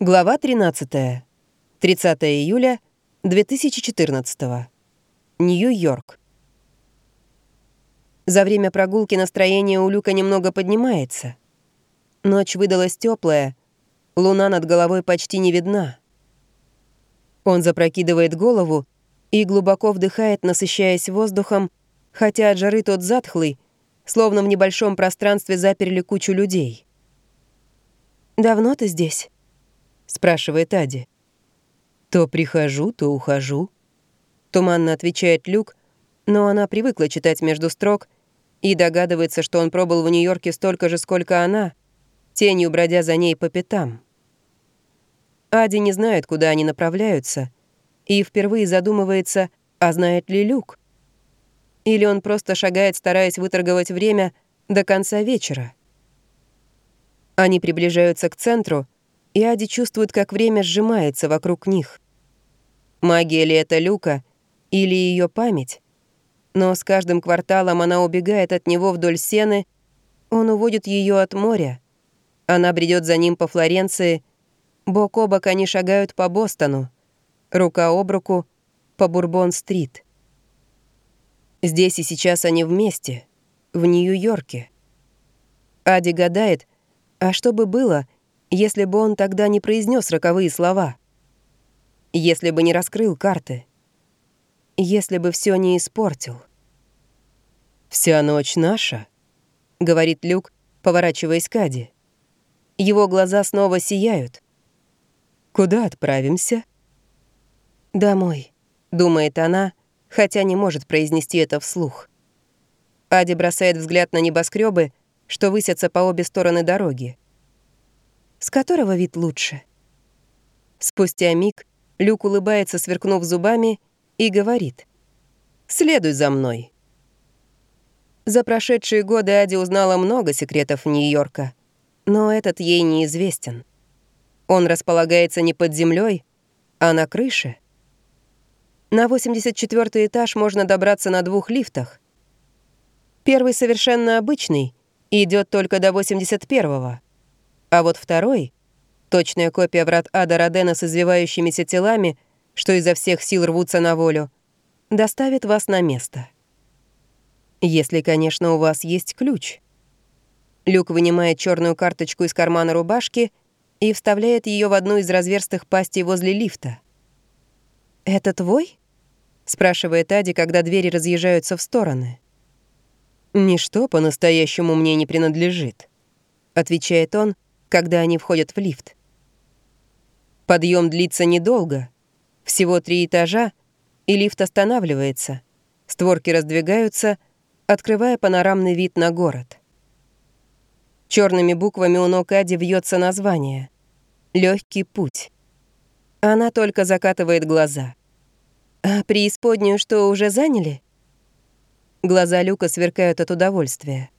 Глава 13. 30 июля 2014. Нью-Йорк. За время прогулки настроение у Люка немного поднимается. Ночь выдалась теплая, луна над головой почти не видна. Он запрокидывает голову и глубоко вдыхает, насыщаясь воздухом, хотя от жары тот затхлый, словно в небольшом пространстве заперли кучу людей. «Давно ты здесь?» Спрашивает Ади. То прихожу, то ухожу. Туманно отвечает Люк, но она привыкла читать между строк и догадывается, что он пробыл в Нью-Йорке столько же, сколько она, тенью бродя за ней по пятам. Ади не знает, куда они направляются, и впервые задумывается, а знает ли Люк. Или он просто шагает, стараясь выторговать время до конца вечера. Они приближаются к центру — и Ади чувствует, как время сжимается вокруг них. Магия ли это Люка или ее память? Но с каждым кварталом она убегает от него вдоль сены, он уводит ее от моря. Она бредет за ним по Флоренции, бок о бок они шагают по Бостону, рука об руку по Бурбон-стрит. Здесь и сейчас они вместе, в Нью-Йорке. Ади гадает, а что бы было, если бы он тогда не произнес роковые слова, если бы не раскрыл карты, если бы все не испортил. «Вся ночь наша», — говорит Люк, поворачиваясь к Аде. Его глаза снова сияют. «Куда отправимся?» «Домой», — думает она, хотя не может произнести это вслух. Ади бросает взгляд на небоскребы, что высятся по обе стороны дороги. С которого вид лучше? Спустя миг Люк улыбается, сверкнув зубами, и говорит. «Следуй за мной». За прошедшие годы Ади узнала много секретов Нью-Йорка, но этот ей неизвестен. Он располагается не под землей, а на крыше. На 84 этаж можно добраться на двух лифтах. Первый совершенно обычный и идет только до 81-го. А вот второй — точная копия врат Ада Родена с извивающимися телами, что изо всех сил рвутся на волю, доставит вас на место. Если, конечно, у вас есть ключ. Люк вынимает черную карточку из кармана рубашки и вставляет ее в одну из разверстых пастей возле лифта. «Это твой?» — спрашивает Ади, когда двери разъезжаются в стороны. «Ничто по-настоящему мне не принадлежит», — отвечает он, — когда они входят в лифт. Подъем длится недолго, всего три этажа, и лифт останавливается. Створки раздвигаются, открывая панорамный вид на город. Черными буквами у ног Ади вьется название «Легкий путь». Она только закатывает глаза. «А преисподнюю что, уже заняли?» Глаза Люка сверкают от удовольствия.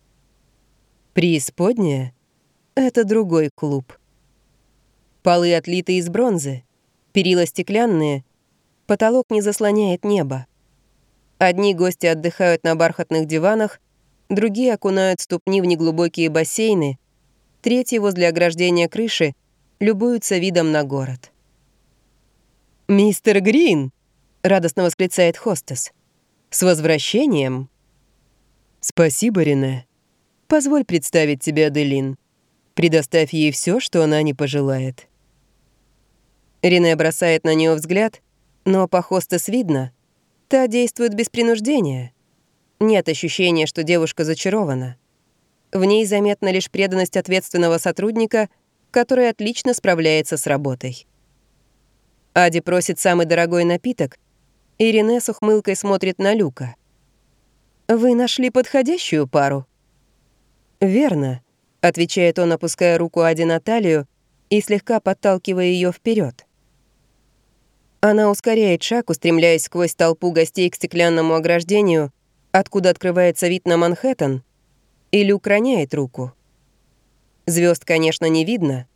«Преисподняя?» Это другой клуб. Полы отлиты из бронзы, перила стеклянные, потолок не заслоняет небо. Одни гости отдыхают на бархатных диванах, другие окунают ступни в неглубокие бассейны, третьи возле ограждения крыши любуются видом на город. «Мистер Грин!» — радостно восклицает хостес. «С возвращением!» «Спасибо, Рене. Позволь представить тебе Аделин. Предоставь ей все, что она не пожелает. Рене бросает на нее взгляд, но по хостес видно. Та действует без принуждения. Нет ощущения, что девушка зачарована. В ней заметна лишь преданность ответственного сотрудника, который отлично справляется с работой. Ади просит самый дорогой напиток, и Рене с ухмылкой смотрит на Люка. «Вы нашли подходящую пару?» «Верно», — отвечает он, опуская руку Ади на талию и слегка подталкивая ее вперед. Она ускоряет шаг, устремляясь сквозь толпу гостей к стеклянному ограждению, откуда открывается вид на Манхэттен, или украняет руку. Звезд, конечно, не видно,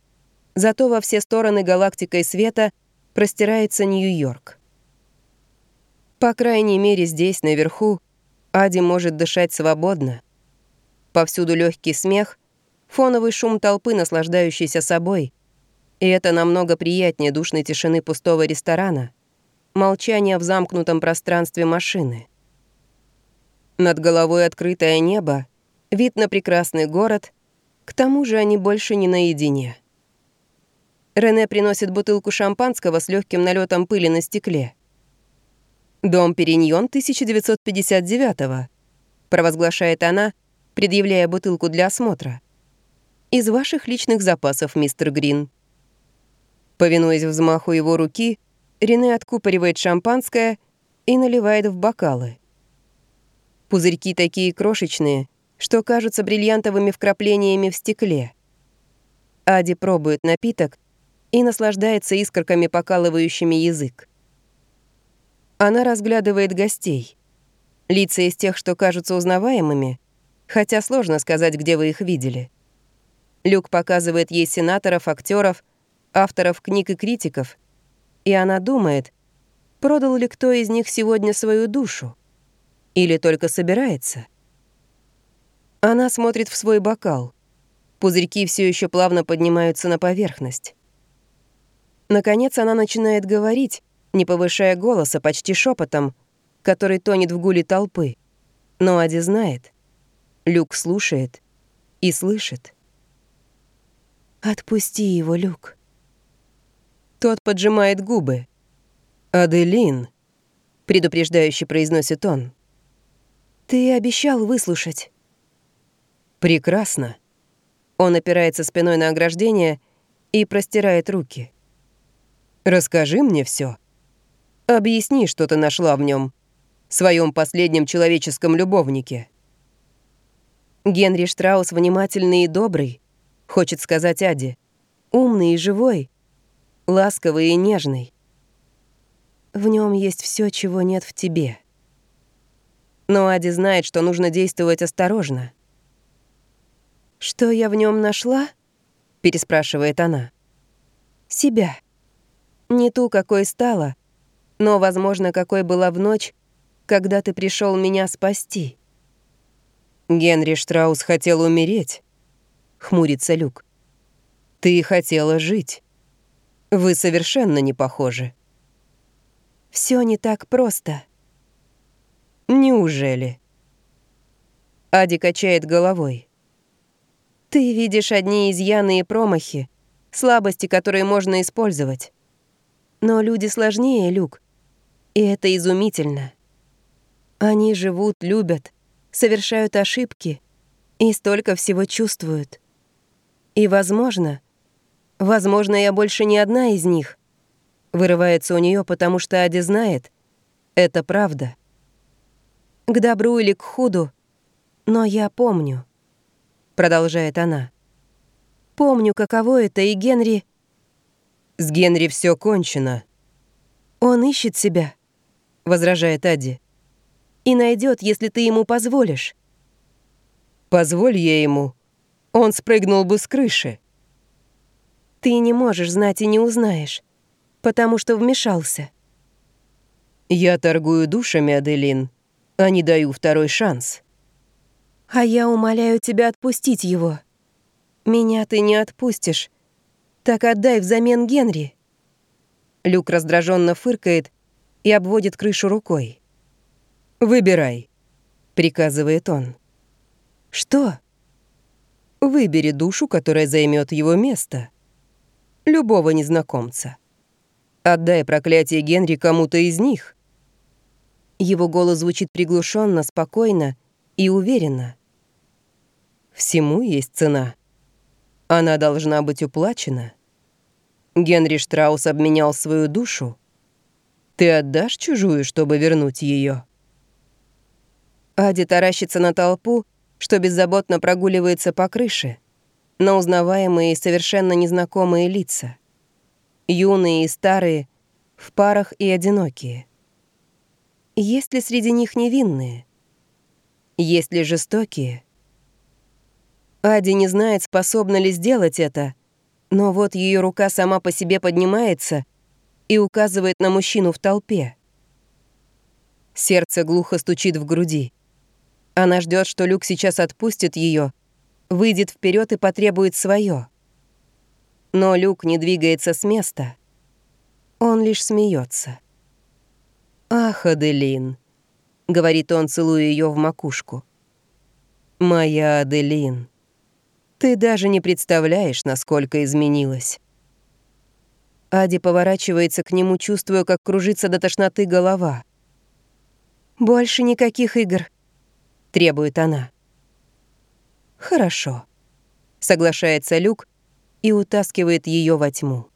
зато во все стороны галактикой света простирается Нью-Йорк. По крайней мере, здесь, наверху, Ади может дышать свободно. Повсюду легкий смех — фоновый шум толпы, наслаждающийся собой. И это намного приятнее душной тишины пустого ресторана, молчания в замкнутом пространстве машины. Над головой открытое небо, вид на прекрасный город, к тому же они больше не наедине. Рене приносит бутылку шампанского с легким налетом пыли на стекле. «Дом Периньон 1959-го», провозглашает она, предъявляя бутылку для осмотра. «Из ваших личных запасов, мистер Грин». Повинуясь взмаху его руки, Рене откупоривает шампанское и наливает в бокалы. Пузырьки такие крошечные, что кажутся бриллиантовыми вкраплениями в стекле. Ади пробует напиток и наслаждается искорками, покалывающими язык. Она разглядывает гостей. Лица из тех, что кажутся узнаваемыми, хотя сложно сказать, где вы их видели. Люк показывает ей сенаторов, актеров, авторов книг и критиков, и она думает, продал ли кто из них сегодня свою душу или только собирается. Она смотрит в свой бокал. Пузырьки все еще плавно поднимаются на поверхность. Наконец она начинает говорить, не повышая голоса, почти шепотом, который тонет в гуле толпы. Но Ади знает. Люк слушает и слышит. «Отпусти его, Люк». Тот поджимает губы. «Аделин», — предупреждающе произносит он. «Ты обещал выслушать». «Прекрасно». Он опирается спиной на ограждение и простирает руки. Расскажи мне все. Объясни, что ты нашла в нем, своем последнем человеческом любовнике. Генри Штраус внимательный и добрый, хочет сказать Ади. Умный и живой, ласковый и нежный. В нем есть все, чего нет в тебе. Но Ади знает, что нужно действовать осторожно. «Что я в нем нашла?» — переспрашивает она. «Себя». Не ту, какой стала, но, возможно, какой была в ночь, когда ты пришел меня спасти. Генри Штраус хотел умереть, хмурится Люк. Ты хотела жить. Вы совершенно не похожи. Все не так просто. Неужели? Ади качает головой. Ты видишь одни изъяны и промахи, слабости, которые можно использовать. Но люди сложнее, Люк. И это изумительно. Они живут, любят, совершают ошибки и столько всего чувствуют. И, возможно, возможно, я больше не одна из них. Вырывается у нее, потому что Ади знает, это правда. К добру или к худу, но я помню, продолжает она. Помню, каково это, и Генри с Генри все кончено. Он ищет себя, возражает Адди. И найдет, если ты ему позволишь. Позволь я ему. Он спрыгнул бы с крыши. Ты не можешь знать и не узнаешь, потому что вмешался. Я торгую душами, Аделин, а не даю второй шанс. А я умоляю тебя отпустить его. Меня ты не отпустишь, так отдай взамен Генри. Люк раздраженно фыркает и обводит крышу рукой. «Выбирай», — приказывает он. «Что?» «Выбери душу, которая займет его место. Любого незнакомца. Отдай проклятие Генри кому-то из них». Его голос звучит приглушенно, спокойно и уверенно. «Всему есть цена». Она должна быть уплачена. Генри Штраус обменял свою душу. Ты отдашь чужую, чтобы вернуть ее? Ади таращится на толпу, что беззаботно прогуливается по крыше, на узнаваемые и совершенно незнакомые лица. Юные и старые, в парах и одинокие. Есть ли среди них невинные? Есть ли жестокие? Ади не знает, способна ли сделать это, но вот ее рука сама по себе поднимается и указывает на мужчину в толпе. Сердце глухо стучит в груди. Она ждет, что Люк сейчас отпустит ее, выйдет вперед и потребует свое. Но Люк не двигается с места. Он лишь смеется. «Ах, Аделин», — говорит он, целуя ее в макушку. «Моя Аделин, ты даже не представляешь, насколько изменилась». Ади поворачивается к нему, чувствуя, как кружится до тошноты голова. «Больше никаких игр», — требует она. «Хорошо», — соглашается Люк и утаскивает ее во тьму.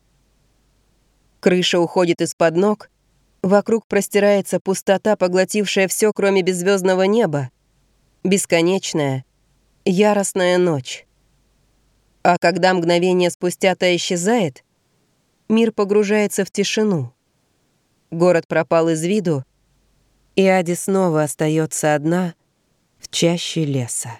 Крыша уходит из-под ног, вокруг простирается пустота, поглотившая все, кроме беззвездного неба, бесконечная, яростная ночь. А когда мгновение спустя та исчезает, мир погружается в тишину. Город пропал из виду, и Ади снова остается одна чаще леса.